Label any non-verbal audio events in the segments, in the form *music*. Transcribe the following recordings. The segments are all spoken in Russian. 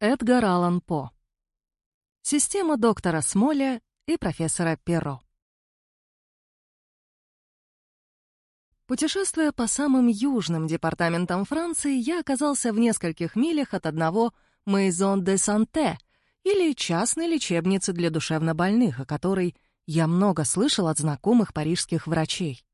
Эдгар Аллан По. Система доктора Смоля и профессора Перро. Путешествуя по самым южным департаментам Франции, я оказался в нескольких милях от одного «Maison де Санте» или частной лечебницы для душевнобольных, о которой я много слышал от знакомых парижских врачей.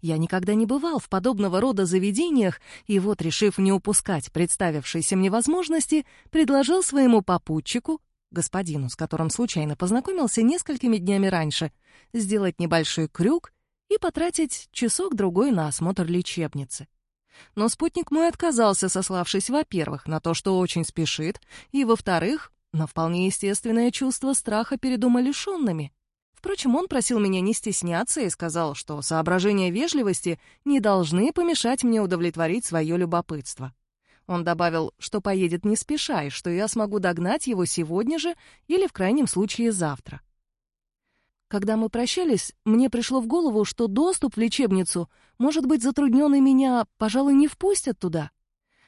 Я никогда не бывал в подобного рода заведениях, и вот, решив не упускать представившейся мне возможности, предложил своему попутчику, господину, с которым случайно познакомился несколькими днями раньше, сделать небольшой крюк и потратить часок-другой на осмотр лечебницы. Но спутник мой отказался, сославшись, во-первых, на то, что очень спешит, и, во-вторых, на вполне естественное чувство страха перед умалишенными. Впрочем, он просил меня не стесняться и сказал, что соображения вежливости не должны помешать мне удовлетворить свое любопытство. Он добавил, что поедет не спеша, и что я смогу догнать его сегодня же или, в крайнем случае, завтра. Когда мы прощались, мне пришло в голову, что доступ в лечебницу может быть затруднен и меня, пожалуй, не впустят туда.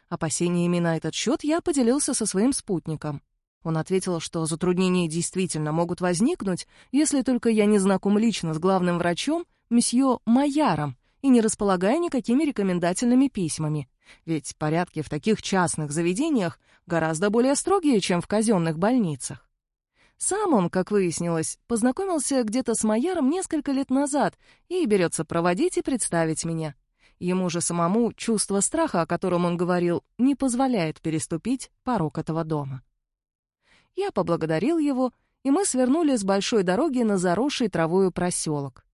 Опасениями на этот счет я поделился со своим спутником. Он ответил, что затруднения действительно могут возникнуть, если только я не знаком лично с главным врачом, месье Майяром, и не располагаю никакими рекомендательными письмами. Ведь порядки в таких частных заведениях гораздо более строгие, чем в казенных больницах. Сам он, как выяснилось, познакомился где-то с Майяром несколько лет назад и берется проводить и представить меня. Ему же самому чувство страха, о котором он говорил, не позволяет переступить порог этого дома. Я поблагодарил его, и мы свернули с большой дороги на заросший травою проселок.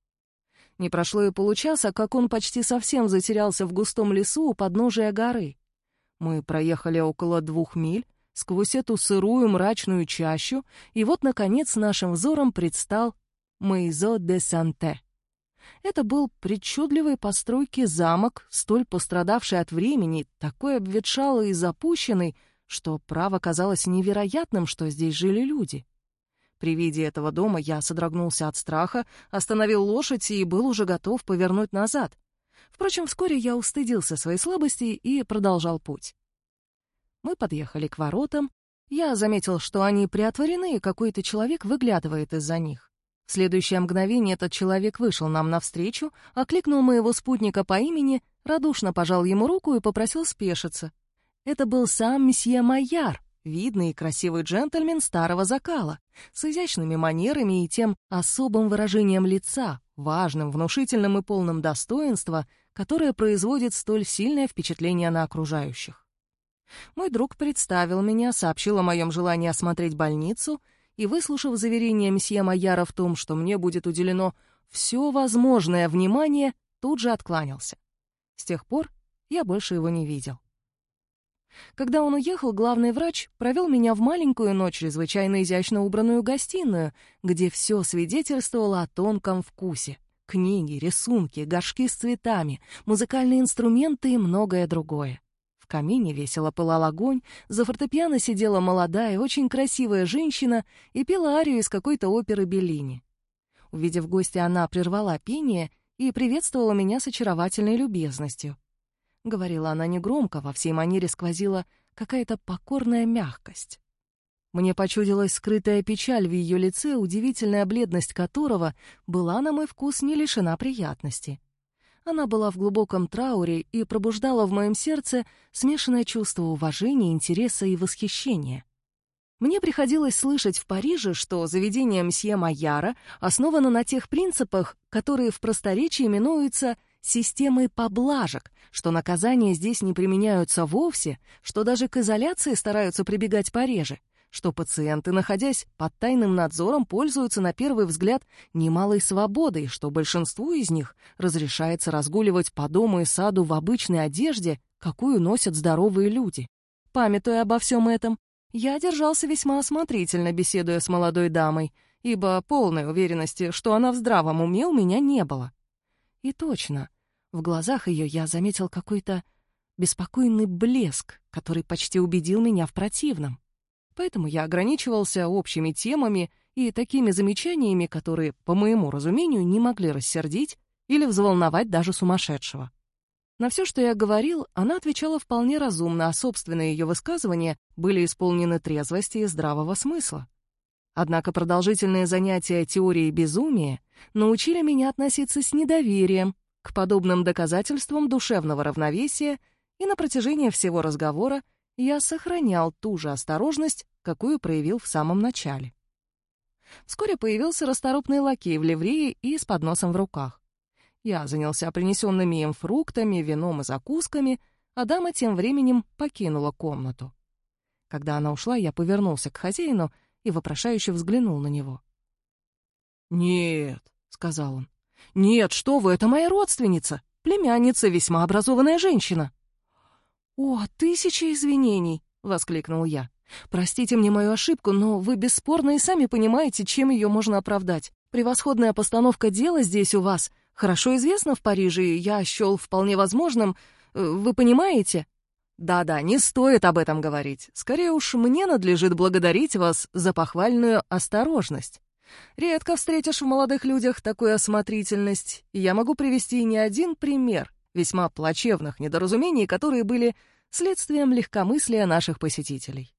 Не прошло и получаса, как он почти совсем затерялся в густом лесу у подножия горы. Мы проехали около двух миль, сквозь эту сырую мрачную чащу, и вот, наконец, нашим взором предстал Мейзо де Санте. Это был причудливой постройки замок, столь пострадавший от времени, такой обветшалый и запущенный, что право казалось невероятным, что здесь жили люди. При виде этого дома я содрогнулся от страха, остановил лошадь и был уже готов повернуть назад. Впрочем, вскоре я устыдился своей слабости и продолжал путь. Мы подъехали к воротам. Я заметил, что они приотворены, и какой-то человек выглядывает из-за них. В следующее мгновение этот человек вышел нам навстречу, окликнул моего спутника по имени, радушно пожал ему руку и попросил спешиться. Это был сам месье Майяр, видный и красивый джентльмен старого закала, с изящными манерами и тем особым выражением лица, важным, внушительным и полным достоинства, которое производит столь сильное впечатление на окружающих. Мой друг представил меня, сообщил о моем желании осмотреть больницу и, выслушав заверение месье Майяра в том, что мне будет уделено все возможное внимание, тут же откланялся. С тех пор я больше его не видел. Когда он уехал, главный врач провел меня в маленькую, но чрезвычайно изящно убранную гостиную, где все свидетельствовало о тонком вкусе. Книги, рисунки, горшки с цветами, музыкальные инструменты и многое другое. В камине весело пылал огонь, за фортепиано сидела молодая, очень красивая женщина и пела арию из какой-то оперы Беллини. Увидев гостя, она прервала пение и приветствовала меня с очаровательной любезностью. — говорила она негромко, во всей манере сквозила какая-то покорная мягкость. Мне почудилась скрытая печаль в ее лице, удивительная бледность которого была, на мой вкус, не лишена приятности. Она была в глубоком трауре и пробуждала в моем сердце смешанное чувство уважения, интереса и восхищения. Мне приходилось слышать в Париже, что заведение мсье Майяра основано на тех принципах, которые в просторечии именуются системой поблажек, что наказания здесь не применяются вовсе, что даже к изоляции стараются прибегать пореже, что пациенты, находясь под тайным надзором, пользуются на первый взгляд немалой свободой, что большинству из них разрешается разгуливать по дому и саду в обычной одежде, какую носят здоровые люди. Памятуя обо всем этом, я держался весьма осмотрительно, беседуя с молодой дамой, ибо полной уверенности, что она в здравом уме, у меня не было. И точно, в глазах ее я заметил какой-то беспокойный блеск, который почти убедил меня в противном. Поэтому я ограничивался общими темами и такими замечаниями, которые, по моему разумению, не могли рассердить или взволновать даже сумасшедшего. На все, что я говорил, она отвечала вполне разумно, а собственные ее высказывания были исполнены трезвости и здравого смысла. Однако продолжительные занятия теорией безумия научили меня относиться с недоверием к подобным доказательствам душевного равновесия, и на протяжении всего разговора я сохранял ту же осторожность, какую проявил в самом начале. Вскоре появился расторопный лакей в ливрее и с подносом в руках. Я занялся принесенными им фруктами, вином и закусками, а дама тем временем покинула комнату. Когда она ушла, я повернулся к хозяину и вопрошающе взглянул на него. «Нет», — сказал он, — «нет, что вы, это моя родственница, племянница, весьма образованная женщина». «О, тысяча извинений!» — воскликнул я. «Простите мне мою ошибку, но вы бесспорно и сами понимаете, чем ее можно оправдать. Превосходная постановка дела здесь у вас хорошо известна в Париже, и я счел вполне возможным... Э, вы понимаете?» «Да-да, не стоит об этом говорить. Скорее уж мне надлежит благодарить вас за похвальную осторожность. Редко встретишь в молодых людях такую осмотрительность, и я могу привести не один пример весьма плачевных недоразумений, которые были следствием легкомыслия наших посетителей.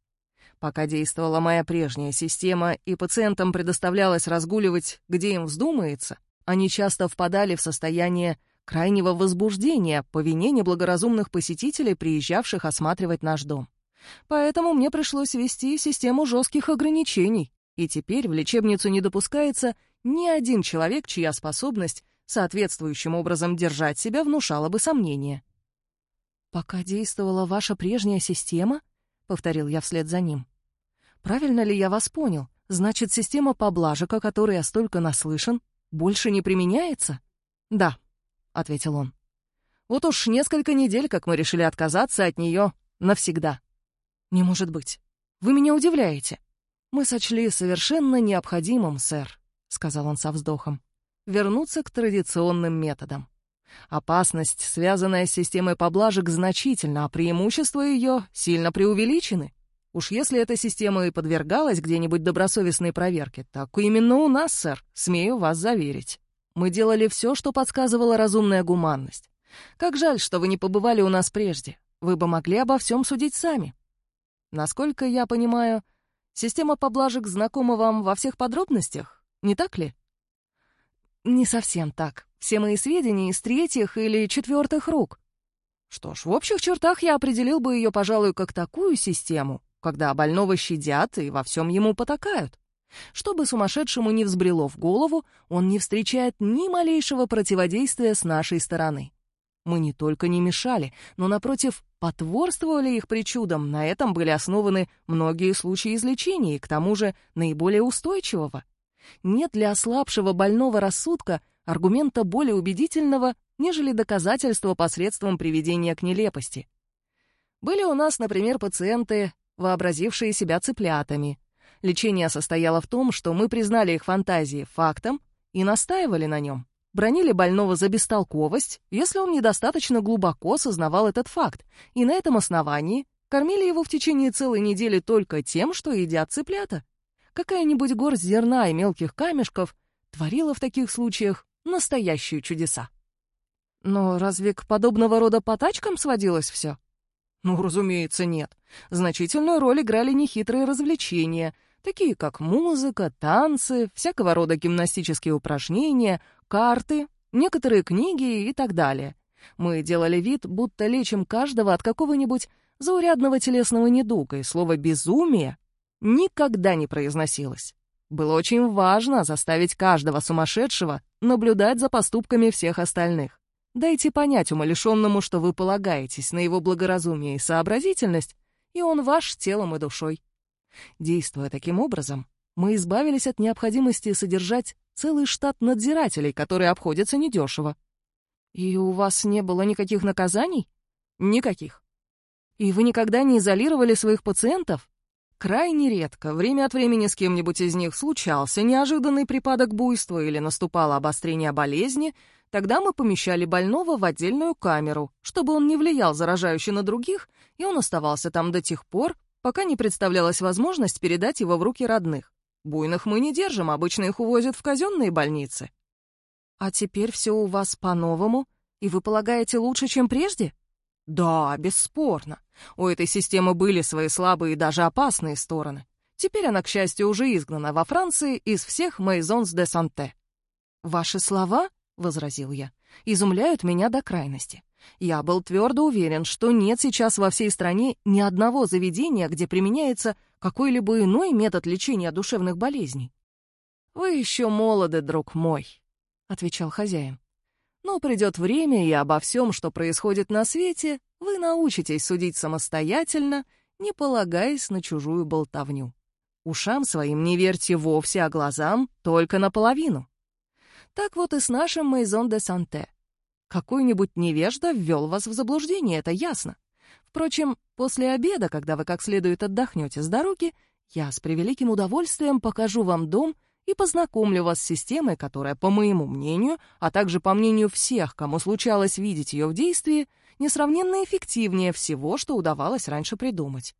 Пока действовала моя прежняя система, и пациентам предоставлялось разгуливать, где им вздумается, они часто впадали в состояние крайнего возбуждения по вине неблагоразумных посетителей, приезжавших осматривать наш дом. Поэтому мне пришлось ввести систему жестких ограничений, и теперь в лечебницу не допускается ни один человек, чья способность соответствующим образом держать себя внушала бы сомнения. «Пока действовала ваша прежняя система?» — повторил я вслед за ним. «Правильно ли я вас понял? Значит, система поблажек, о которой я столько наслышан, больше не применяется?» «Да», — ответил он. «Вот уж несколько недель, как мы решили отказаться от нее навсегда». «Не может быть. Вы меня удивляете». «Мы сочли совершенно необходимым, сэр», — сказал он со вздохом, — «вернуться к традиционным методам. Опасность, связанная с системой поблажек, значительна, а преимущества ее сильно преувеличены. Уж если эта система и подвергалась где-нибудь добросовестной проверке, так именно у нас, сэр, смею вас заверить. Мы делали все, что подсказывала разумная гуманность. Как жаль, что вы не побывали у нас прежде. Вы бы могли обо всем судить сами. Насколько я понимаю, система поблажек знакома вам во всех подробностях, не так ли? Не совсем так. Все мои сведения из третьих или четвертых рук. Что ж, в общих чертах я определил бы ее, пожалуй, как такую систему, когда больного щадят и во всем ему потакают. Чтобы сумасшедшему не взбрело в голову, он не встречает ни малейшего противодействия с нашей стороны. Мы не только не мешали, но, напротив, потворствовали их причудам, на этом были основаны многие случаи излечения, и к тому же наиболее устойчивого. Нет для ослабшего больного рассудка аргумента более убедительного, нежели доказательства посредством приведения к нелепости. Были у нас, например, пациенты, вообразившие себя цыплятами. Лечение состояло в том, что мы признали их фантазии фактом и настаивали на нем. Бронили больного за бестолковость, если он недостаточно глубоко сознавал этот факт, и на этом основании кормили его в течение целой недели только тем, что едят цыплята. Какая-нибудь горсть зерна и мелких камешков творила в таких случаях настоящие чудеса. Но разве к подобного рода потачкам сводилось все? Ну, разумеется, нет. Значительную роль играли нехитрые развлечения, такие как музыка, танцы, всякого рода гимнастические упражнения, карты, некоторые книги и так далее. Мы делали вид, будто лечим каждого от какого-нибудь заурядного телесного недуга, и слово «безумие» никогда не произносилось. Было очень важно заставить каждого сумасшедшего наблюдать за поступками всех остальных. Дайте понять умалишенному, что вы полагаетесь на его благоразумие и сообразительность, и он ваш телом и душой. Действуя таким образом, мы избавились от необходимости содержать целый штат надзирателей, которые обходятся недешево. И у вас не было никаких наказаний? Никаких. И вы никогда не изолировали своих пациентов? Крайне редко, время от времени с кем-нибудь из них случался неожиданный припадок буйства или наступало обострение болезни, тогда мы помещали больного в отдельную камеру, чтобы он не влиял заражающе на других, и он оставался там до тех пор, пока не представлялась возможность передать его в руки родных. Буйных мы не держим, обычно их увозят в казенные больницы. А теперь все у вас по-новому? И вы полагаете, лучше, чем прежде? Да, бесспорно. У этой системы были свои слабые и даже опасные стороны. Теперь она, к счастью, уже изгнана во Франции из всех Maisons де Санте. «Ваши слова, — возразил я, — изумляют меня до крайности. Я был твердо уверен, что нет сейчас во всей стране ни одного заведения, где применяется какой-либо иной метод лечения душевных болезней. «Вы еще молоды, друг мой», — отвечал хозяин. «Но придет время, и обо всем, что происходит на свете, вы научитесь судить самостоятельно, не полагаясь на чужую болтовню. Ушам своим не верьте вовсе, а глазам только наполовину. Так вот и с нашим Мейзон де Санте. Какой-нибудь невежда ввел вас в заблуждение, это ясно. Впрочем, после обеда, когда вы как следует отдохнете с дороги, я с превеликим удовольствием покажу вам дом и познакомлю вас с системой, которая, по моему мнению, а также по мнению всех, кому случалось видеть ее в действии, несравненно эффективнее всего, что удавалось раньше придумать.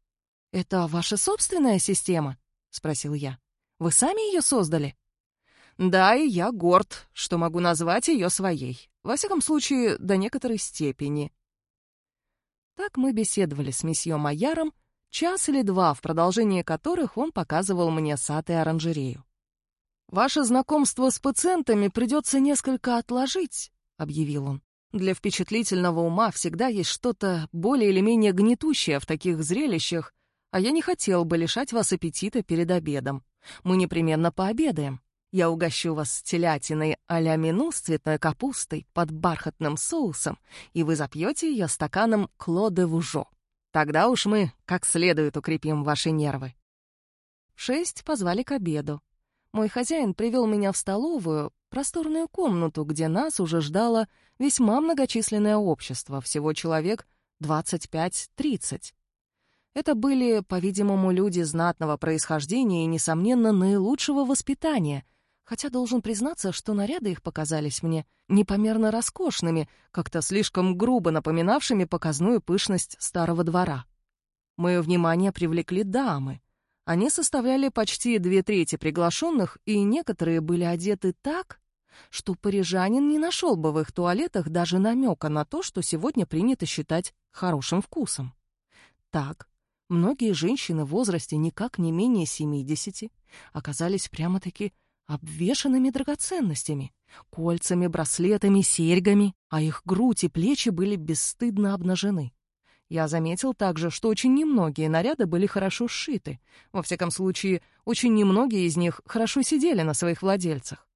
«Это ваша собственная система?» — спросил я. «Вы сами ее создали?» Да, и я горд, что могу назвать ее своей. Во всяком случае, до некоторой степени. Так мы беседовали с месье Майяром, час или два, в продолжении которых он показывал мне сад и оранжерею. «Ваше знакомство с пациентами придется несколько отложить», — объявил он. «Для впечатлительного ума всегда есть что-то более или менее гнетущее в таких зрелищах, а я не хотел бы лишать вас аппетита перед обедом. Мы непременно пообедаем. Я угощу вас телятиной а-ля мину с цветной капустой под бархатным соусом, и вы запьете ее стаканом Клоде Вужо. Тогда уж мы как следует укрепим ваши нервы. шесть позвали к обеду. Мой хозяин привел меня в столовую, просторную комнату, где нас уже ждало весьма многочисленное общество, всего человек 25-30. Это были, по-видимому, люди знатного происхождения и, несомненно, наилучшего воспитания — хотя должен признаться, что наряды их показались мне непомерно роскошными, как-то слишком грубо напоминавшими показную пышность старого двора. Мое внимание привлекли дамы. Они составляли почти две трети приглашенных, и некоторые были одеты так, что парижанин не нашел бы в их туалетах даже намека на то, что сегодня принято считать хорошим вкусом. Так, многие женщины в возрасте никак не менее 70 оказались прямо-таки обвешанными драгоценностями, кольцами, браслетами, серьгами, а их грудь и плечи были бесстыдно обнажены. Я заметил также, что очень немногие наряды были хорошо сшиты. Во всяком случае, очень немногие из них хорошо сидели на своих владельцах.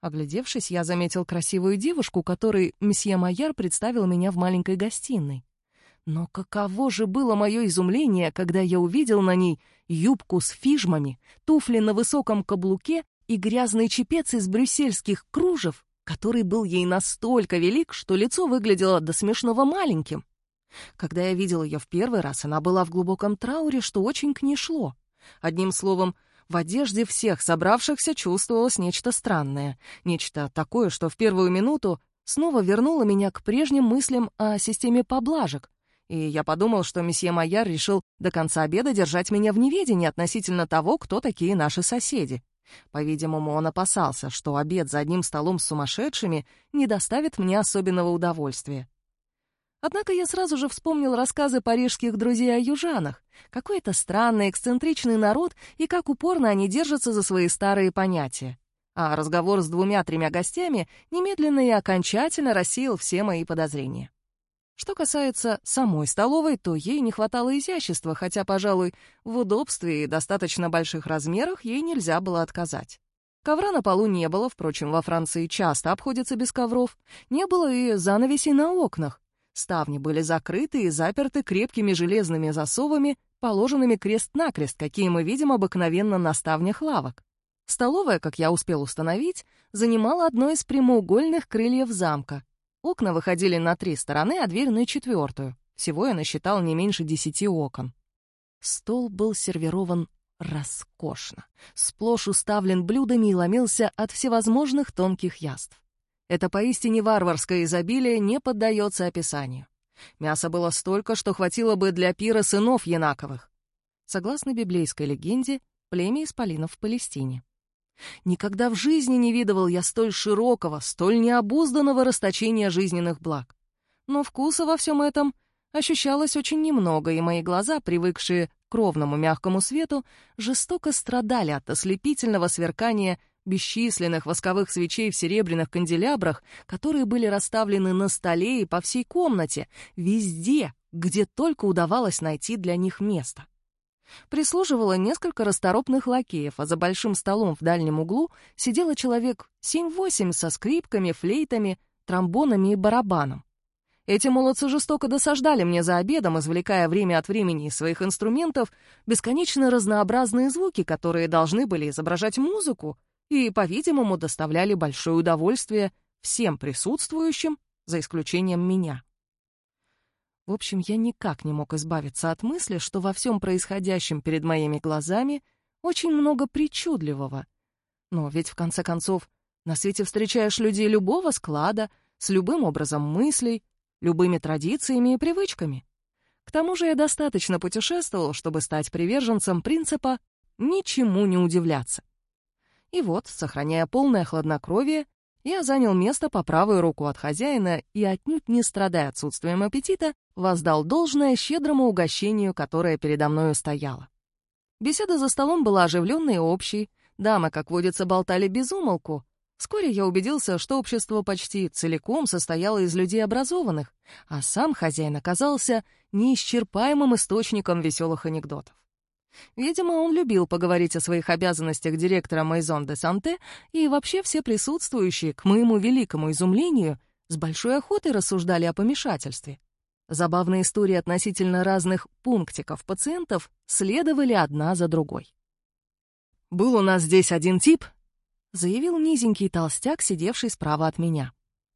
Оглядевшись, я заметил красивую девушку, которой месье Майяр представил меня в маленькой гостиной. Но каково же было мое изумление, когда я увидел на ней юбку с фижмами, туфли на высоком каблуке и грязный чепец из брюссельских кружев, который был ей настолько велик, что лицо выглядело до смешного маленьким. Когда я видел ее в первый раз, она была в глубоком трауре, что очень к ней шло. Одним словом, в одежде всех собравшихся чувствовалось нечто странное, нечто такое, что в первую минуту снова вернуло меня к прежним мыслям о системе поблажек, и я подумал, что месье Майяр решил до конца обеда держать меня в неведении относительно того, кто такие наши соседи. По-видимому, он опасался, что обед за одним столом с сумасшедшими не доставит мне особенного удовольствия. Однако я сразу же вспомнил рассказы парижских друзей о южанах. Какой это странный, эксцентричный народ, и как упорно они держатся за свои старые понятия. А разговор с двумя-тремя гостями немедленно и окончательно рассеял все мои подозрения. Что касается самой столовой, то ей не хватало изящества, хотя, пожалуй, в удобстве и достаточно больших размерах ей нельзя было отказать. Ковра на полу не было, впрочем, во Франции часто обходятся без ковров. Не было и занавесей на окнах. Ставни были закрыты и заперты крепкими железными засовами, положенными крест-накрест, какие мы видим обыкновенно на ставнях лавок. Столовая, как я успел установить, занимала одно из прямоугольных крыльев замка, Окна выходили на три стороны, а дверь на четвертую. Всего я насчитал не меньше десяти окон. Стол был сервирован роскошно, сплошь уставлен блюдами и ломился от всевозможных тонких яств. Это поистине варварское изобилие не поддается описанию. Мяса было столько, что хватило бы для пира сынов Янаковых. Согласно библейской легенде, племя исполинов в Палестине. Никогда в жизни не видывал я столь широкого, столь необузданного расточения жизненных благ. Но вкуса во всем этом ощущалось очень немного, и мои глаза, привыкшие к ровному мягкому свету, жестоко страдали от ослепительного сверкания бесчисленных восковых свечей в серебряных канделябрах, которые были расставлены на столе и по всей комнате, везде, где только удавалось найти для них место. Прислуживало несколько расторопных лакеев, а за большим столом в дальнем углу сидело человек 7-8 со скрипками, флейтами, тромбонами и барабаном. Эти молодцы жестоко досаждали мне за обедом, извлекая время от времени из своих инструментов бесконечно разнообразные звуки, которые должны были изображать музыку и, по-видимому, доставляли большое удовольствие всем присутствующим, за исключением меня. В общем, я никак не мог избавиться от мысли, что во всем происходящем перед моими глазами очень много причудливого. Но ведь, в конце концов, на свете встречаешь людей любого склада, с любым образом мыслей, любыми традициями и привычками. К тому же я достаточно путешествовал, чтобы стать приверженцем принципа «ничему не удивляться». И вот, сохраняя полное хладнокровие, я занял место по правую руку от хозяина и, отнюдь не страдая отсутствием аппетита, воздал должное щедрому угощению, которое передо мною стояло. Беседа за столом была оживленной и общей, дамы, как водится, болтали без умолку. Вскоре я убедился, что общество почти целиком состояло из людей образованных, а сам хозяин оказался неисчерпаемым источником веселых анекдотов. Видимо, он любил поговорить о своих обязанностях директора Майзон де Санте, и вообще все присутствующие, к моему великому изумлению, с большой охотой рассуждали о помешательстве. Забавные истории относительно разных пунктиков пациентов следовали одна за другой. «Был у нас здесь один тип», — заявил низенький толстяк, сидевший справа от меня.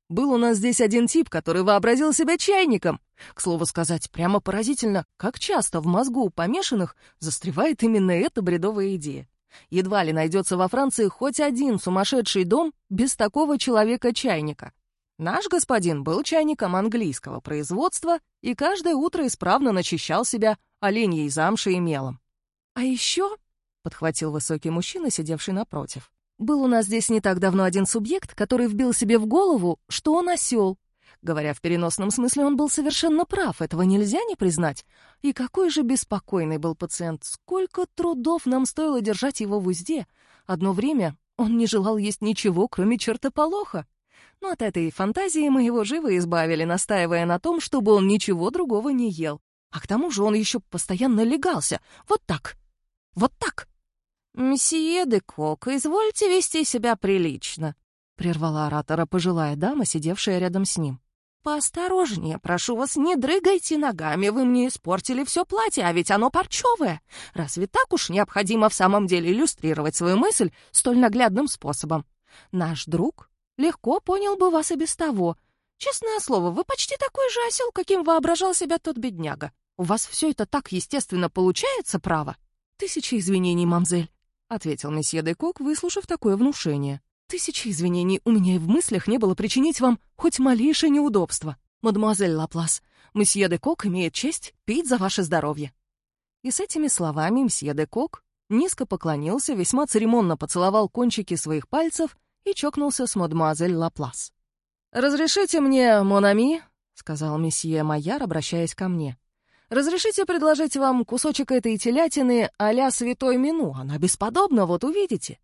Был у нас здесь один тип, который вообразил себя чайником. К слову сказать, прямо поразительно, как часто в мозгу у помешанных застревает именно эта бредовая идея. Едва ли найдется во Франции хоть один сумасшедший дом без такого человека-чайника. Наш господин был чайником английского производства и каждое утро исправно начищал себя оленьей замшей и мелом. «А еще», — подхватил высокий мужчина, сидевший напротив, был у нас здесь не так давно один субъект, который вбил себе в голову, что он осел. Говоря в переносном смысле, он был совершенно прав, этого нельзя не признать. И какой же беспокойный был пациент, сколько трудов нам стоило держать его в узде. Одно время он не желал есть ничего, кроме чертополоха. Но от этой фантазии мы его живо избавили, настаивая на том, чтобы он ничего другого не ел. А к тому же он еще постоянно легался. Вот так. Вот так. «Мсье де Кок, извольте вести себя прилично», — прервала оратора пожилая дама, сидевшая рядом с ним. «Поосторожнее, прошу вас, не дрыгайте ногами, вы мне испортили все платье, а ведь оно парчевое. Разве так уж необходимо в самом деле иллюстрировать свою мысль столь наглядным способом? Наш друг легко понял бы вас и без того. Честное слово, вы почти такой же осел, каким воображал себя тот бедняга. У вас все это так естественно получается, право? Тысячи извинений, мамзель. — ответил месье де Кок, выслушав такое внушение. «Тысячи извинений, у меня и в мыслях не было причинить вам хоть малейшее неудобство. Мадемуазель Лаплас, месье де Кок имеет честь пить за ваше здоровье». И с этими словами месье де Кок низко поклонился, весьма церемонно поцеловал кончики своих пальцев и чокнулся с мадемуазель Лаплас. «Разрешите мне, Монами», — сказал месье Майяр, обращаясь ко мне, Разрешите предложить вам кусочек этой телятины а-ля святой Мину? Она бесподобна, вот увидите».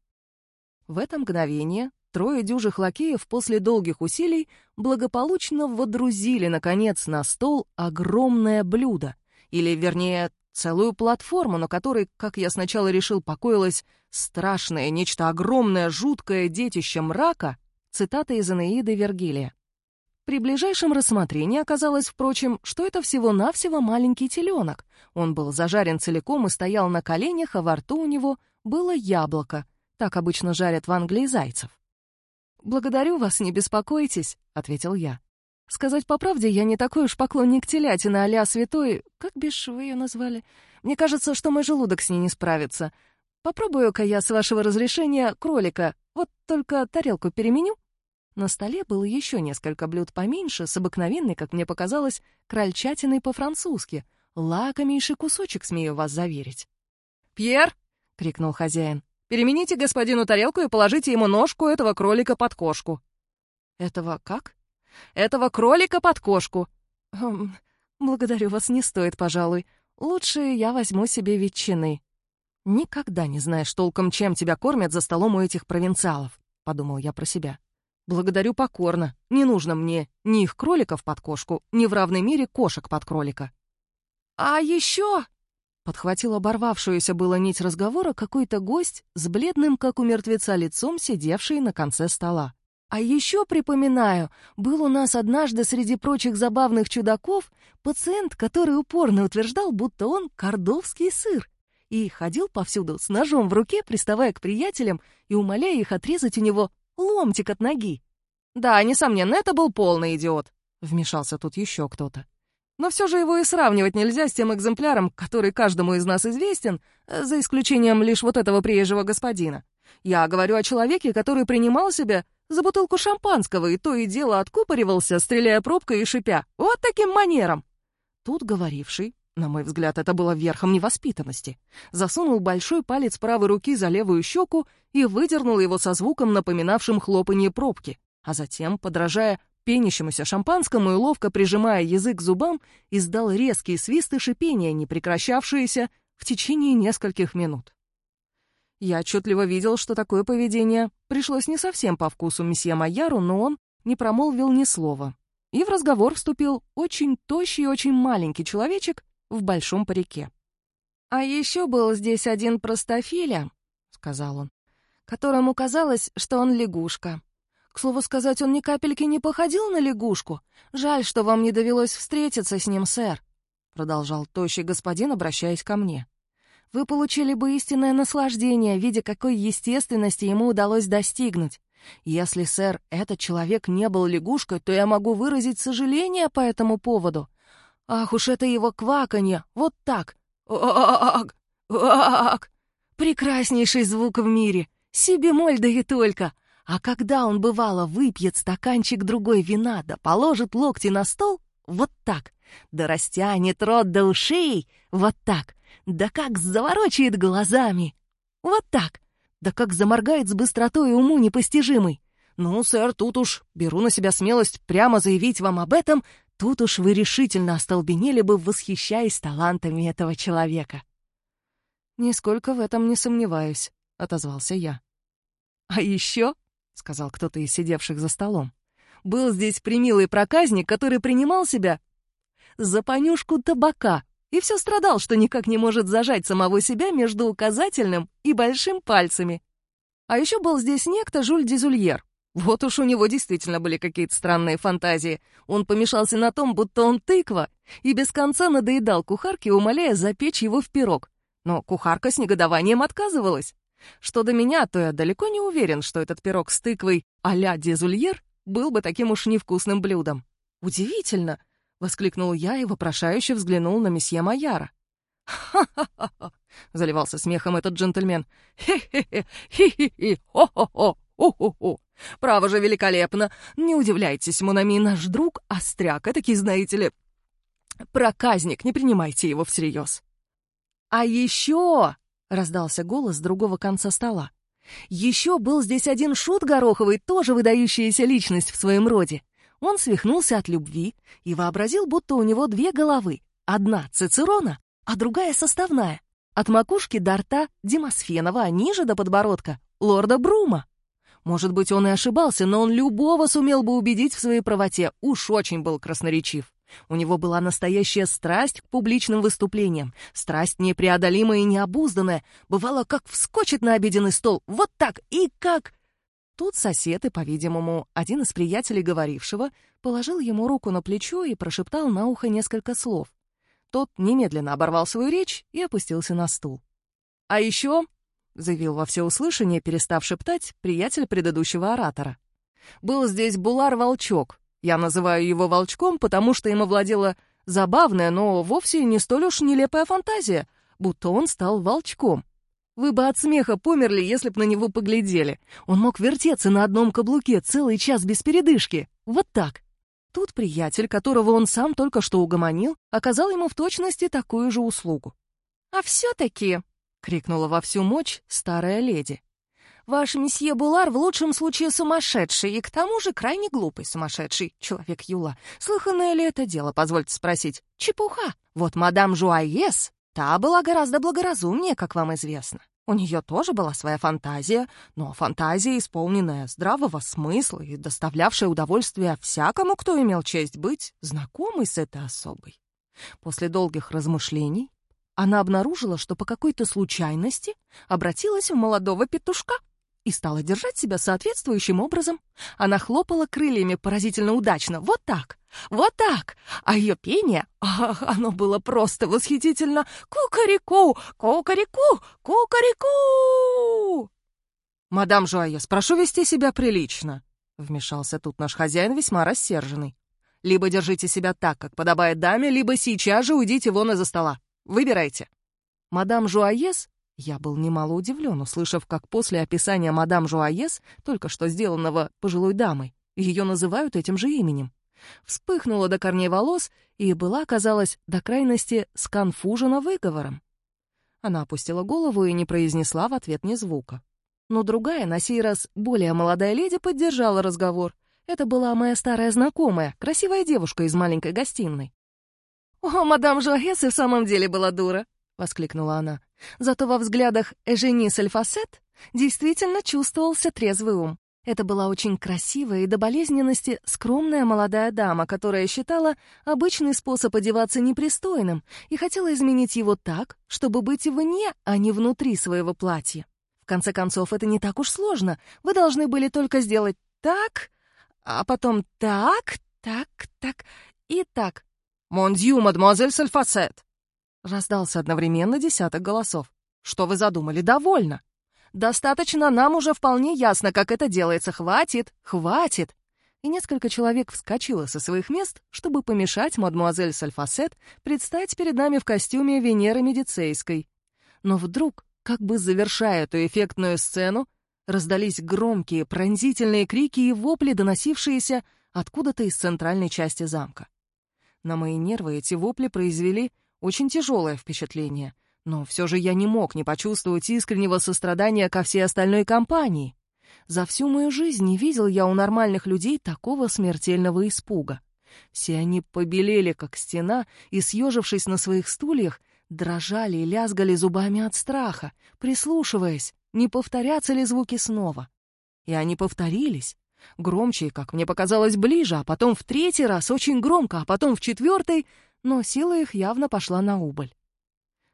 В это мгновение трое дюжих лакеев после долгих усилий благополучно водрузили, наконец, на стол огромное блюдо, или, вернее, целую платформу, на которой, как я сначала решил, покоилось страшное, нечто огромное, жуткое детище мрака, цитата из Энеиды Вергилия. При ближайшем рассмотрении оказалось, впрочем, что это всего-навсего маленький теленок. Он был зажарен целиком и стоял на коленях, а во рту у него было яблоко. Так обычно жарят в Англии зайцев. «Благодарю вас, не беспокойтесь», — ответил я. «Сказать по правде, я не такой уж поклонник телятины а святой... Как бишь вы ее назвали? Мне кажется, что мой желудок с ней не справится. Попробую-ка я, с вашего разрешения, кролика. Вот только тарелку переменю». На столе было еще несколько блюд поменьше, с обыкновенной, как мне показалось, крольчатиной по-французски. Лакомейший кусочек, смею вас заверить. «Пьер!» — крикнул хозяин. Перемените господину тарелку и положите ему ножку этого кролика под кошку». «Этого как?» «Этого кролика под кошку». Хм, «Благодарю вас, не стоит, пожалуй. Лучше я возьму себе ветчины». «Никогда не знаешь толком, чем тебя кормят за столом у этих провинциалов», — подумал я про себя. «Благодарю покорно. Не нужно мне ни их кроликов под кошку, ни в равной мере кошек под кролика». «А еще...» — подхватил оборвавшуюся было нить разговора какой-то гость с бледным, как у мертвеца, лицом, сидевший на конце стола. «А еще, припоминаю, был у нас однажды среди прочих забавных чудаков пациент, который упорно утверждал, будто он кордовский сыр, и ходил повсюду с ножом в руке, приставая к приятелям и умоляя их отрезать у него ломтик от ноги. «Да, несомненно, это был полный идиот», — вмешался тут еще кто-то. «Но все же его и сравнивать нельзя с тем экземпляром, который каждому из нас известен, э, за исключением лишь вот этого приезжего господина. Я говорю о человеке, который принимал себя за бутылку шампанского и то и дело откупоривался, стреляя пробкой и шипя. Вот таким манером!» Тут говоривший, на мой взгляд, это было верхом невоспитанности. Засунул большой палец правой руки за левую щеку и выдернул его со звуком, напоминавшим хлопанье пробки, а затем, подражая пенящемуся шампанскому и ловко прижимая язык к зубам, издал резкий свист и шипение, не прекращавшиеся в течение нескольких минут. Я отчетливо видел, что такое поведение пришлось не совсем по вкусу месье Майяру, но он не промолвил ни слова. И в разговор вступил очень тощий и очень маленький человечек в большом парике. «А еще был здесь один простофиля», — сказал он, «которому казалось, что он лягушка. К слову сказать, он ни капельки не походил на лягушку. Жаль, что вам не довелось встретиться с ним, сэр», — продолжал тощий господин, обращаясь ко мне. «Вы получили бы истинное наслаждение, видя, какой естественности ему удалось достигнуть. Если, сэр, этот человек не был лягушкой, то я могу выразить сожаление по этому поводу. Ах уж это его кваканье, вот так. Ак, ак. Прекраснейший звук в мире. Си бемоль да и только. А когда он, бывало, выпьет стаканчик другой вина, да положит локти на стол, вот так, да растянет рот до ушей, вот так, да как заворочает глазами, вот так, да как заморгает с быстротой уму непостижимой. Ну, сэр, тут уж беру на себя смелость прямо заявить вам об этом, Тут уж вы решительно остолбенели бы, восхищаясь талантами этого человека. «Нисколько в этом не сомневаюсь», — отозвался я. «А еще», — сказал кто-то из сидевших за столом, «был здесь примилый проказник, который принимал себя за понюшку табака и все страдал, что никак не может зажать самого себя между указательным и большим пальцами. А еще был здесь некто Жюль Дизульер, вот уж у него действительно были какие-то странные фантазии. Он помешался на том, будто он тыква, и без конца надоедал кухарке, умоляя запечь его в пирог. Но кухарка с негодованием отказывалась. Что до меня, то я далеко не уверен, что этот пирог с тыквой а-ля дезульер был бы таким уж невкусным блюдом. «Удивительно!» — воскликнул я и вопрошающе взглянул на месье Маяра. «Ха-ха-ха!» — заливался смехом этот джентльмен. «Хе-хе-хе! Хи-хи-хи! Хо-хо-хо! Хо-хо-хо! Право же великолепно. Не удивляйтесь, Монами, наш друг Остряк, этакий, знаете ли, проказник, не принимайте его всерьез. А еще, — раздался голос с другого конца стола, еще был здесь один шут Гороховый, тоже выдающаяся личность в своем роде. Он свихнулся от любви и вообразил, будто у него две головы. Одна — Цицерона, а другая — составная. От макушки до рта Демосфенова, а ниже до подбородка — лорда Брума. Может быть, он и ошибался, но он любого сумел бы убедить в своей правоте. Уж очень был красноречив. У него была настоящая страсть к публичным выступлениям. Страсть непреодолимая и необузданная. Бывало, как вскочит на обеденный стол. Вот так и как... Тут сосед и, по-видимому, один из приятелей говорившего положил ему руку на плечо и прошептал на ухо несколько слов. Тот немедленно оборвал свою речь и опустился на стул. «А еще — заявил во всеуслышание, перестав шептать, приятель предыдущего оратора. «Был здесь Булар-волчок. Я называю его волчком, потому что им овладела забавная, но вовсе не столь уж нелепая фантазия, будто он стал волчком. Вы бы от смеха померли, если б на него поглядели. Он мог вертеться на одном каблуке целый час без передышки. Вот так». Тут приятель, которого он сам только что угомонил, оказал ему в точности такую же услугу. «А все-таки», крикнула во всю мощь старая леди. «Ваш месье Булар в лучшем случае сумасшедший, и к тому же крайне глупый сумасшедший, человек Юла. Слыханное ли это дело, позвольте спросить? Чепуха! Вот мадам Жуаес, та была гораздо благоразумнее, как вам известно. У нее тоже была своя фантазия, но фантазия, исполненная здравого смысла и доставлявшая удовольствие всякому, кто имел честь быть знакомой с этой особой. После долгих размышлений она обнаружила, что по какой-то случайности обратилась в молодого петушка и стала держать себя соответствующим образом. Она хлопала крыльями поразительно удачно, вот так, вот так. А ее пение, ах, *laughs* оно было просто восхитительно. Кукареку, кукареку, кукареку. «Мадам Жуайес, прошу вести себя прилично», — вмешался тут наш хозяин, весьма рассерженный. «Либо держите себя так, как подобает даме, либо сейчас же уйдите вон из-за стола. Выбирайте». Мадам Жуаес, я был немало удивлен, услышав, как после описания мадам Жуаес, только что сделанного пожилой дамой, ее называют этим же именем. Вспыхнула до корней волос и была, казалось, до крайности сконфужена выговором. Она опустила голову и не произнесла в ответ ни звука. Но другая, на сей раз более молодая леди, поддержала разговор. Это была моя старая знакомая, красивая девушка из маленькой гостиной. «О, мадам Жуаес и в самом деле была дура!» — воскликнула она. Зато во взглядах Эжени Сальфасет действительно чувствовался трезвый ум. Это была очень красивая и до болезненности скромная молодая дама, которая считала обычный способ одеваться непристойным и хотела изменить его так, чтобы быть вне, а не внутри своего платья. В конце концов, это не так уж сложно. Вы должны были только сделать так, а потом так, так, так и так. «Мондью, мадемуазель Сальфасет!» Раздался одновременно десяток голосов. «Что вы задумали? Довольно!» «Достаточно, нам уже вполне ясно, как это делается. Хватит! Хватит!» И несколько человек вскочило со своих мест, чтобы помешать мадемуазель Сальфасет предстать перед нами в костюме Венеры Медицейской. Но вдруг, как бы завершая эту эффектную сцену, раздались громкие пронзительные крики и вопли, доносившиеся откуда-то из центральной части замка. На мои нервы эти вопли произвели очень тяжелое впечатление, но все же я не мог не почувствовать искреннего сострадания ко всей остальной компании. За всю мою жизнь не видел я у нормальных людей такого смертельного испуга. Все они побелели, как стена, и, съежившись на своих стульях, дрожали и лязгали зубами от страха, прислушиваясь, не повторятся ли звуки снова. И они повторились, Громче и, как мне показалось, ближе, а потом в третий раз очень громко, а потом в четвертый, но сила их явно пошла на убыль.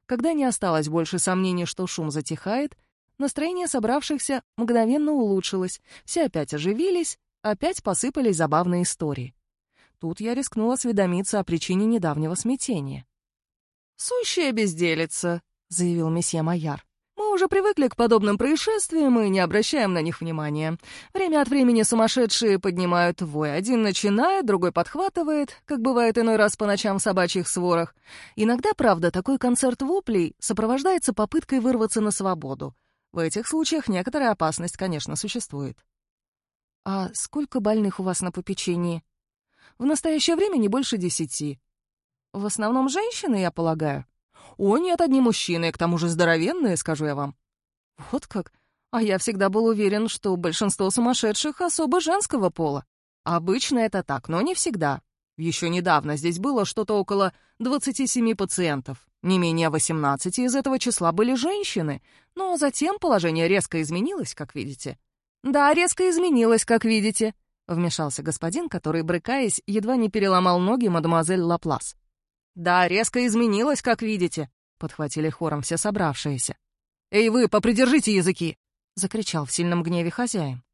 Когда не осталось больше сомнений, что шум затихает, настроение собравшихся мгновенно улучшилось, все опять оживились, опять посыпались забавные истории. Тут я рискнула осведомиться о причине недавнего смятения. «Сущая безделица», — заявил месье Майяр. Уже привыкли к подобным происшествиям и не обращаем на них внимания. Время от времени сумасшедшие поднимают вой. Один начинает, другой подхватывает, как бывает иной раз по ночам в собачьих сворах. Иногда, правда, такой концерт воплей сопровождается попыткой вырваться на свободу. В этих случаях некоторая опасность, конечно, существует. «А сколько больных у вас на попечении?» «В настоящее время не больше десяти». «В основном женщины, я полагаю?» О, нет, одни мужчины, к тому же здоровенные, скажу я вам. Вот как? А я всегда был уверен, что большинство сумасшедших особо женского пола. Обычно это так, но не всегда. Еще недавно здесь было что-то около 27 пациентов. Не менее 18 из этого числа были женщины, но затем положение резко изменилось, как видите. «Да, резко изменилось, как видите», — вмешался господин, который, брыкаясь, едва не переломал ноги мадемуазель Лаплас. «Да, резко изменилось, как видите», — подхватили хором все собравшиеся. «Эй вы, попридержите языки!» — закричал в сильном гневе хозяин.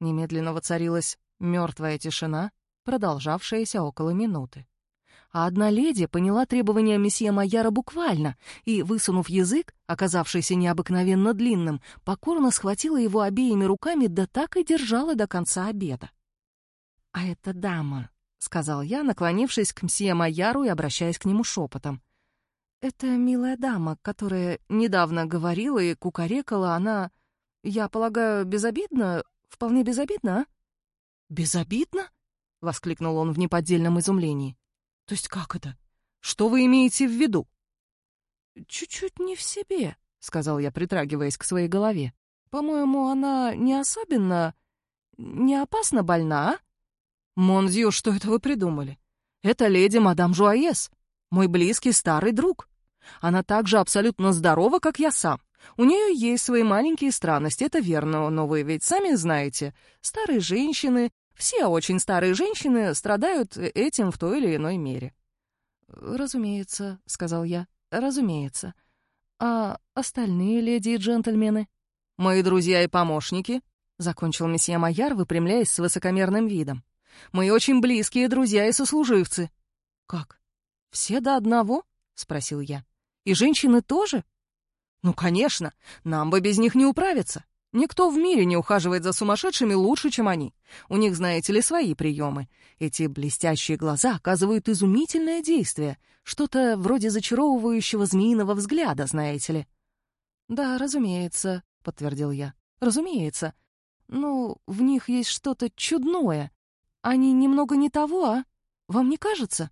Немедленно воцарилась мертвая тишина, продолжавшаяся около минуты. А одна леди поняла требования месье Майяра буквально и, высунув язык, оказавшийся необыкновенно длинным, покорно схватила его обеими руками, да так и держала до конца обеда. «А эта дама — сказал я, наклонившись к мсье Майяру и обращаясь к нему шепотом. «Это милая дама, которая недавно говорила и кукарекала, она, я полагаю, безобидна, вполне безобидна, а?» «Безобидно?» — воскликнул он в неподдельном изумлении. «То есть как это? Что вы имеете в виду?» «Чуть-чуть не в себе», — сказал я, притрагиваясь к своей голове. «По-моему, она не особенно... не опасно больна, а?» «Монзью, что это вы придумали? Это леди мадам Жуаес, мой близкий старый друг. Она так же абсолютно здорова, как я сам. У нее есть свои маленькие странности, это верно, но вы ведь сами знаете, старые женщины, все очень старые женщины страдают этим в той или иной мере». «Разумеется», — сказал я, — «разумеется. А остальные леди и джентльмены?» «Мои друзья и помощники», — закончил месье Майяр, выпрямляясь с высокомерным видом. «Мои очень близкие друзья и сослуживцы». «Как? Все до одного?» — спросил я. «И женщины тоже?» «Ну, конечно, нам бы без них не управиться. Никто в мире не ухаживает за сумасшедшими лучше, чем они. У них, знаете ли, свои приемы. Эти блестящие глаза оказывают изумительное действие. Что-то вроде зачаровывающего змеиного взгляда, знаете ли. «Да, разумеется», — подтвердил я. «Разумеется. Ну, в них есть что-то чудное. Они немного не того, а? Вам не кажется?»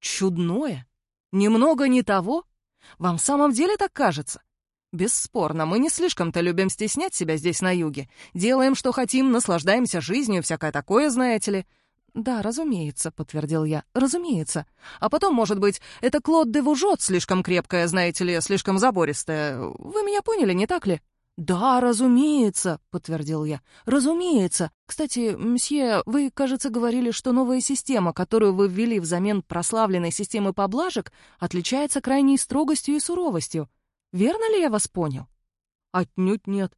«Чудное? Немного не того? Вам в самом деле так кажется?» Бесспорно, мы не слишком-то любим стеснять себя здесь на юге. Делаем, что хотим, наслаждаемся жизнью, всякое такое, знаете ли. «Да, разумеется», — подтвердил я. «Разумеется. А потом, может быть, это Клод де Вужот слишком крепкая, знаете ли, слишком забористая. Вы меня поняли, не так ли?» «Да, разумеется», — подтвердил я. «Разумеется. Кстати, мсье, вы, кажется, говорили, что новая система, которую вы ввели взамен прославленной системы поблажек, отличается крайней строгостью и суровостью. Верно ли я вас понял? Отнюдь нет.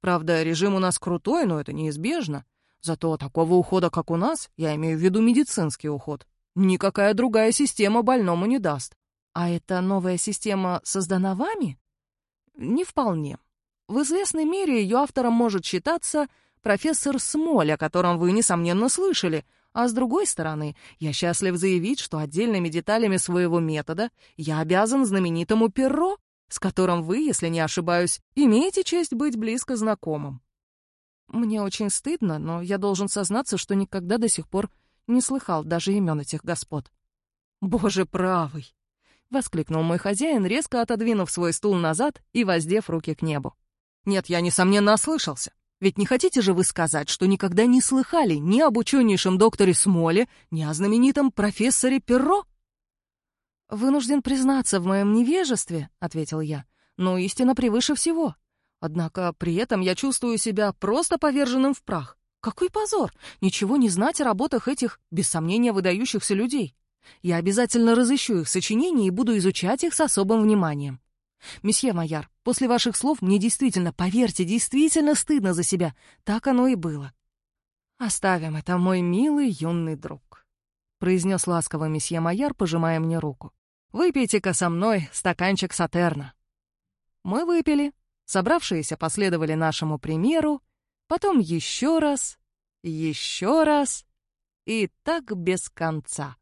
Правда, режим у нас крутой, но это неизбежно. Зато такого ухода, как у нас, я имею в виду медицинский уход, никакая другая система больному не даст. А эта новая система создана вами? Не вполне. В известной мере ее автором может считаться профессор Смоль, о котором вы, несомненно, слышали, а с другой стороны, я счастлив заявить, что отдельными деталями своего метода я обязан знаменитому Перро, с которым вы, если не ошибаюсь, имеете честь быть близко знакомым. Мне очень стыдно, но я должен сознаться, что никогда до сих пор не слыхал даже имен этих господ. «Боже правый!» — воскликнул мой хозяин, резко отодвинув свой стул назад и воздев руки к небу. «Нет, я, несомненно, ослышался. Ведь не хотите же вы сказать, что никогда не слыхали ни об ученейшем докторе Смоле, ни о знаменитом профессоре Перро?» «Вынужден признаться в моем невежестве», — ответил я, — «но истина превыше всего. Однако при этом я чувствую себя просто поверженным в прах. Какой позор! Ничего не знать о работах этих, без сомнения, выдающихся людей. Я обязательно разыщу их сочинения и буду изучать их с особым вниманием. Месье Майяр, после ваших слов мне действительно, поверьте, действительно стыдно за себя. Так оно и было. «Оставим это, мой милый юный друг», — произнес ласково месье Майяр, пожимая мне руку. Выпейте-ка со мной стаканчик сатерна». Мы выпили, собравшиеся последовали нашему примеру, потом еще раз, еще раз и так без конца.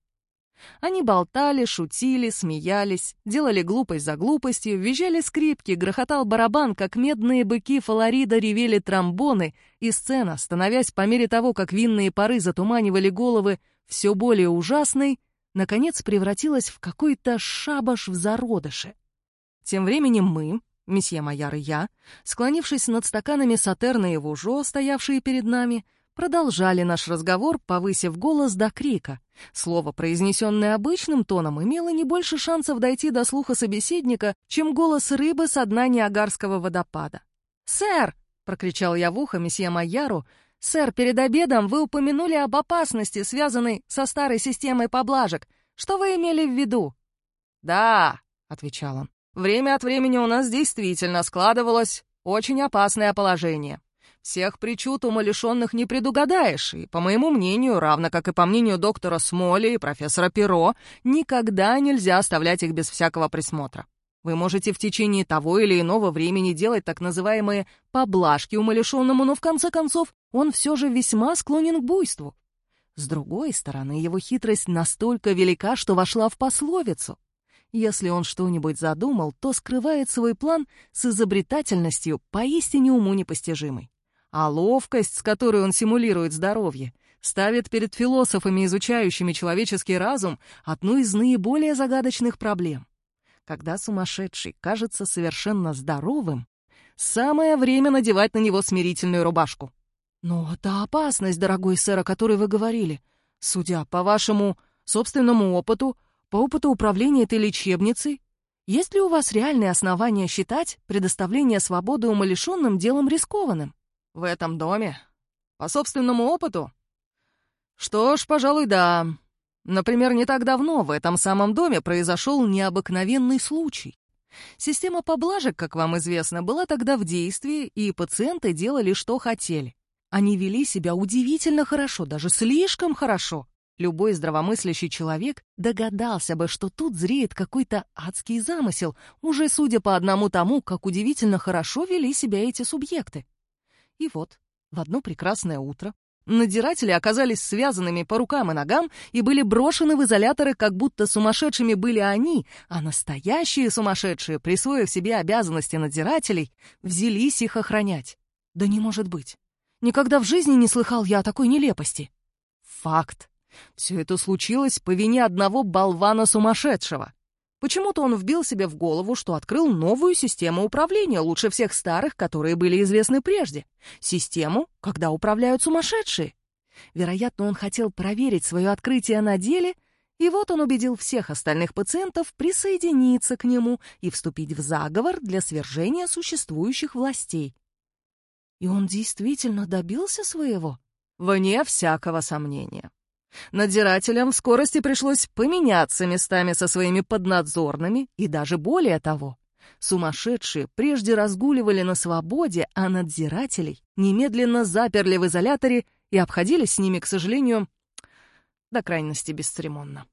Они болтали, шутили, смеялись, делали глупость за глупостью, визжали скрипки, грохотал барабан, как медные быки Фаларида ревели тромбоны, и сцена, становясь по мере того, как винные пары затуманивали головы, все более ужасной, наконец превратилась в какой-то шабаш в зародыше. Тем временем мы, месье Майяр и я, склонившись над стаканами Сатерна и Вужо, стоявшие перед нами, продолжали наш разговор, повысив голос до крика. Слово, произнесенное обычным тоном, имело не больше шансов дойти до слуха собеседника, чем голос рыбы со дна Ниагарского водопада. «Сэр!» — прокричал я в ухо месье Майяру, «Сэр, перед обедом вы упомянули об опасности, связанной со старой системой поблажек. Что вы имели в виду?» «Да», — отвечал он, — «время от времени у нас действительно складывалось очень опасное положение. Всех причуд умалишенных не предугадаешь, и, по моему мнению, равно как и по мнению доктора Смоли и профессора Перо, никогда нельзя оставлять их без всякого присмотра. Вы можете в течение того или иного времени делать так называемые «поблажки» умалишенному, но в конце концов он все же весьма склонен к буйству. С другой стороны, его хитрость настолько велика, что вошла в пословицу. Если он что-нибудь задумал, то скрывает свой план с изобретательностью поистине уму непостижимой. А ловкость, с которой он симулирует здоровье, ставит перед философами, изучающими человеческий разум, одну из наиболее загадочных проблем — Когда сумасшедший кажется совершенно здоровым, самое время надевать на него смирительную рубашку. Но это опасность, дорогой сэр, о которой вы говорили. Судя по вашему собственному опыту, по опыту управления этой лечебницей, есть ли у вас реальные основания считать предоставление свободы умалишенным делом рискованным? В этом доме? По собственному опыту? Что ж, пожалуй, да. Например, не так давно в этом самом доме произошел необыкновенный случай. Система поблажек, как вам известно, была тогда в действии, и пациенты делали, что хотели. Они вели себя удивительно хорошо, даже слишком хорошо. Любой здравомыслящий человек догадался бы, что тут зреет какой-то адский замысел, уже судя по одному тому, как удивительно хорошо вели себя эти субъекты. И вот, в одно прекрасное утро Надзиратели оказались связанными по рукам и ногам и были брошены в изоляторы, как будто сумасшедшими были они, а настоящие сумасшедшие, присвоив себе обязанности надзирателей, взялись их охранять. Да не может быть. Никогда в жизни не слыхал я о такой нелепости. Факт. Все это случилось по вине одного болвана сумасшедшего. Почему-то он вбил себе в голову, что открыл новую систему управления, лучше всех старых, которые были известны прежде. Систему, когда управляют сумасшедшие. Вероятно, он хотел проверить свое открытие на деле, и вот он убедил всех остальных пациентов присоединиться к нему и вступить в заговор для свержения существующих властей. И он действительно добился своего? Вне всякого сомнения. Надзирателям в скорости пришлось поменяться местами со своими поднадзорными, и даже более того. Сумасшедшие прежде разгуливали на свободе, а надзирателей немедленно заперли в изоляторе и обходились с ними, к сожалению, до крайности бесцеремонно.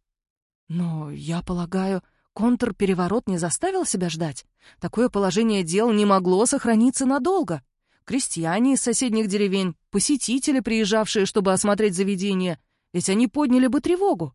Но, я полагаю, контрпереворот не заставил себя ждать. Такое положение дел не могло сохраниться надолго. Крестьяне из соседних деревень, посетители, приезжавшие, чтобы осмотреть заведение — ведь они подняли бы тревогу.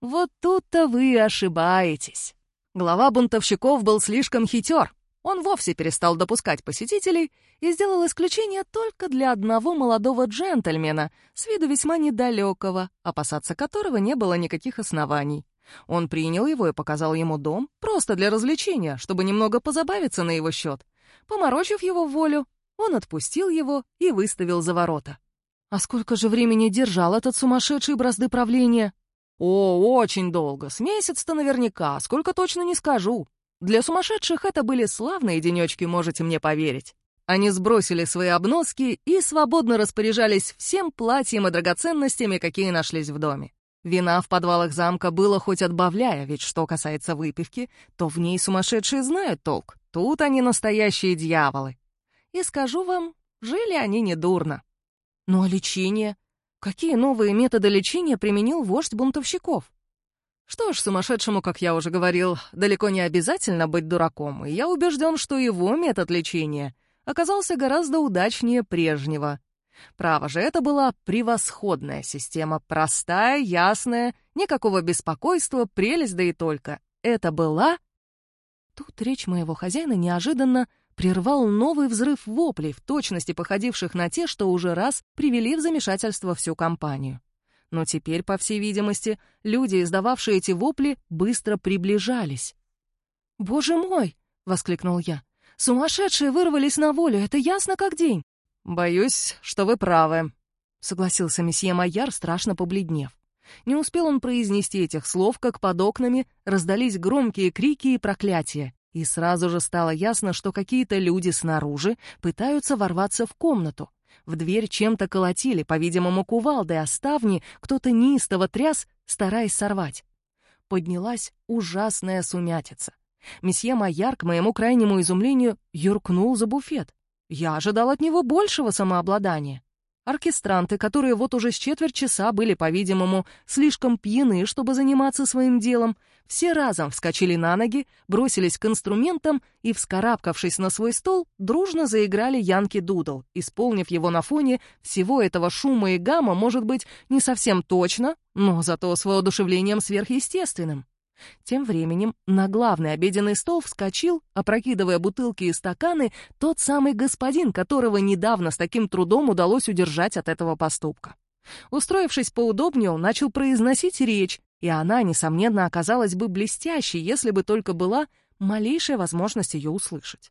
Вот тут-то вы ошибаетесь. Глава бунтовщиков был слишком хитер. Он вовсе перестал допускать посетителей и сделал исключение только для одного молодого джентльмена, с виду весьма недалекого, опасаться которого не было никаких оснований. Он принял его и показал ему дом, просто для развлечения, чтобы немного позабавиться на его счет. Поморочив его волю, он отпустил его и выставил за ворота. А сколько же времени держал этот сумасшедший бразды правления? О, очень долго, с месяц-то наверняка, сколько точно не скажу. Для сумасшедших это были славные денечки, можете мне поверить. Они сбросили свои обноски и свободно распоряжались всем платьем и драгоценностями, какие нашлись в доме. Вина в подвалах замка было хоть отбавляя, ведь что касается выпивки, то в ней сумасшедшие знают толк. Тут они настоящие дьяволы. И скажу вам, жили они недурно. Ну а лечение? Какие новые методы лечения применил вождь бунтовщиков? Что ж, сумасшедшему, как я уже говорил, далеко не обязательно быть дураком, и я убежден, что его метод лечения оказался гораздо удачнее прежнего. Право же, это была превосходная система, простая, ясная, никакого беспокойства, прелесть да и только. Это была... Тут речь моего хозяина неожиданно прервал новый взрыв воплей, в точности походивших на те, что уже раз привели в замешательство всю компанию. Но теперь, по всей видимости, люди, издававшие эти вопли, быстро приближались. «Боже мой!» — воскликнул я. «Сумасшедшие вырвались на волю, это ясно как день!» «Боюсь, что вы правы», — согласился месье Майяр, страшно побледнев. Не успел он произнести этих слов, как под окнами раздались громкие крики и проклятия. И сразу же стало ясно, что какие-то люди снаружи пытаются ворваться в комнату. В дверь чем-то колотили, по-видимому, кувалдой, а ставни кто-то неистово тряс, стараясь сорвать. Поднялась ужасная сумятица. Месье Майяр, к моему крайнему изумлению, юркнул за буфет. Я ожидал от него большего самообладания. Оркестранты, которые вот уже с четверть часа были, по-видимому, слишком пьяны, чтобы заниматься своим делом, все разом вскочили на ноги, бросились к инструментам и, вскарабкавшись на свой стол, дружно заиграли Янки Дудл, исполнив его на фоне всего этого шума и гама, может быть, не совсем точно, но зато с воодушевлением сверхъестественным. Тем временем на главный обеденный стол вскочил, опрокидывая бутылки и стаканы, тот самый господин, которого недавно с таким трудом удалось удержать от этого поступка. Устроившись поудобнее, он начал произносить речь, И она, несомненно, оказалась бы блестящей, если бы только была малейшая возможность ее услышать.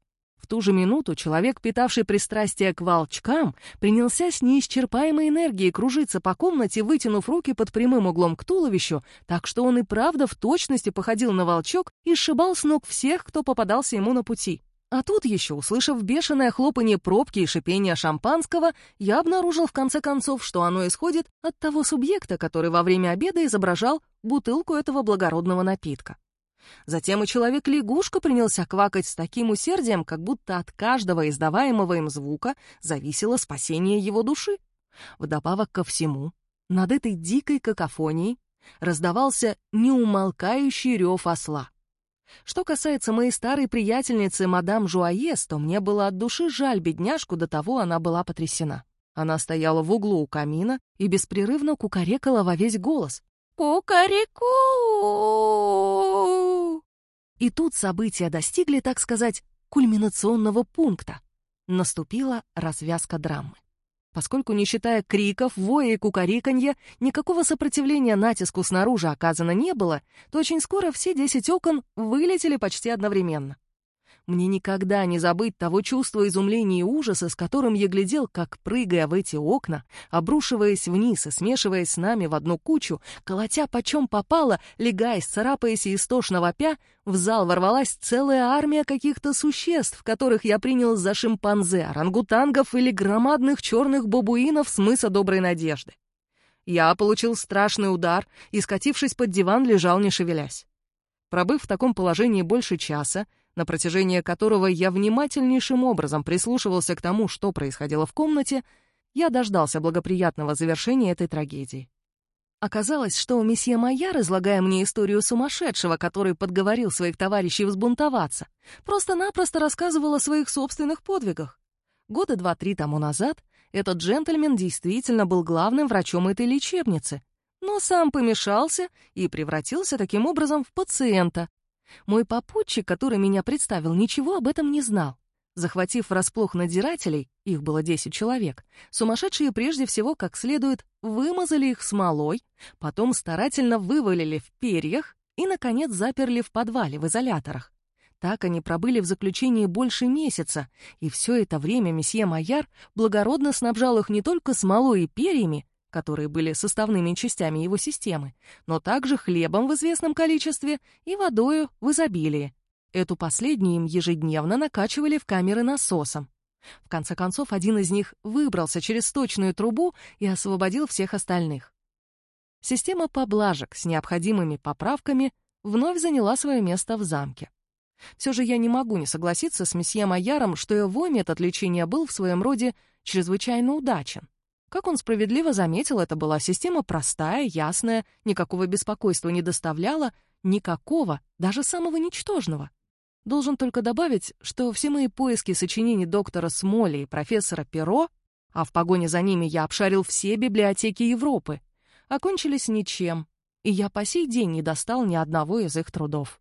Ту же минуту человек, питавший пристрастие к волчкам, принялся с неисчерпаемой энергией кружиться по комнате, вытянув руки под прямым углом к туловищу, так что он и правда в точности походил на волчок и сшибал с ног всех, кто попадался ему на пути. А тут еще, услышав бешеное хлопанье пробки и шипение шампанского, я обнаружил в конце концов, что оно исходит от того субъекта, который во время обеда изображал бутылку этого благородного напитка. Затем и человек-лягушка принялся квакать с таким усердием, как будто от каждого издаваемого им звука зависело спасение его души. Вдобавок ко всему, над этой дикой какофонией раздавался неумолкающий рев осла. Что касается моей старой приятельницы мадам Жуаес, то мне было от души жаль бедняжку, до того она была потрясена. Она стояла в углу у камина и беспрерывно кукарекала во весь голос. «Кукареку!» И тут события достигли, так сказать, кульминационного пункта. Наступила развязка драмы. Поскольку, не считая криков, воя и кукариканья, никакого сопротивления натиску снаружи оказано не было, то очень скоро все десять окон вылетели почти одновременно. Мне никогда не забыть того чувства изумления и ужаса, с которым я глядел, как, прыгая в эти окна, обрушиваясь вниз и смешиваясь с нами в одну кучу, колотя почем попало, легаясь, царапаясь и истошно вопя, в зал ворвалась целая армия каких-то существ, которых я принял за шимпанзе, орангутангов или громадных черных бабуинов с мыса Доброй Надежды. Я получил страшный удар и, скатившись под диван, лежал не шевелясь. Пробыв в таком положении больше часа, на протяжении которого я внимательнейшим образом прислушивался к тому, что происходило в комнате, я дождался благоприятного завершения этой трагедии. Оказалось, что месье Майяр, излагая мне историю сумасшедшего, который подговорил своих товарищей взбунтоваться, просто-напросто рассказывал о своих собственных подвигах. Года два-три тому назад этот джентльмен действительно был главным врачом этой лечебницы, но сам помешался и превратился таким образом в пациента, мой попутчик, который меня представил, ничего об этом не знал. Захватив врасплох надзирателей, их было 10 человек, сумасшедшие прежде всего как следует вымазали их смолой, потом старательно вывалили в перьях и, наконец, заперли в подвале в изоляторах. Так они пробыли в заключении больше месяца, и все это время месье Майяр благородно снабжал их не только смолой и перьями, которые были составными частями его системы, но также хлебом в известном количестве и водою в изобилии. Эту последнюю им ежедневно накачивали в камеры насосом. В конце концов, один из них выбрался через сточную трубу и освободил всех остальных. Система поблажек с необходимыми поправками вновь заняла свое место в замке. Все же я не могу не согласиться с месье Майяром, что его метод лечения был в своем роде чрезвычайно удачен. Как он справедливо заметил, это была система простая, ясная, никакого беспокойства не доставляла, никакого, даже самого ничтожного. Должен только добавить, что все мои поиски сочинений доктора Смоли и профессора Перо, а в погоне за ними я обшарил все библиотеки Европы, окончились ничем, и я по сей день не достал ни одного из их трудов.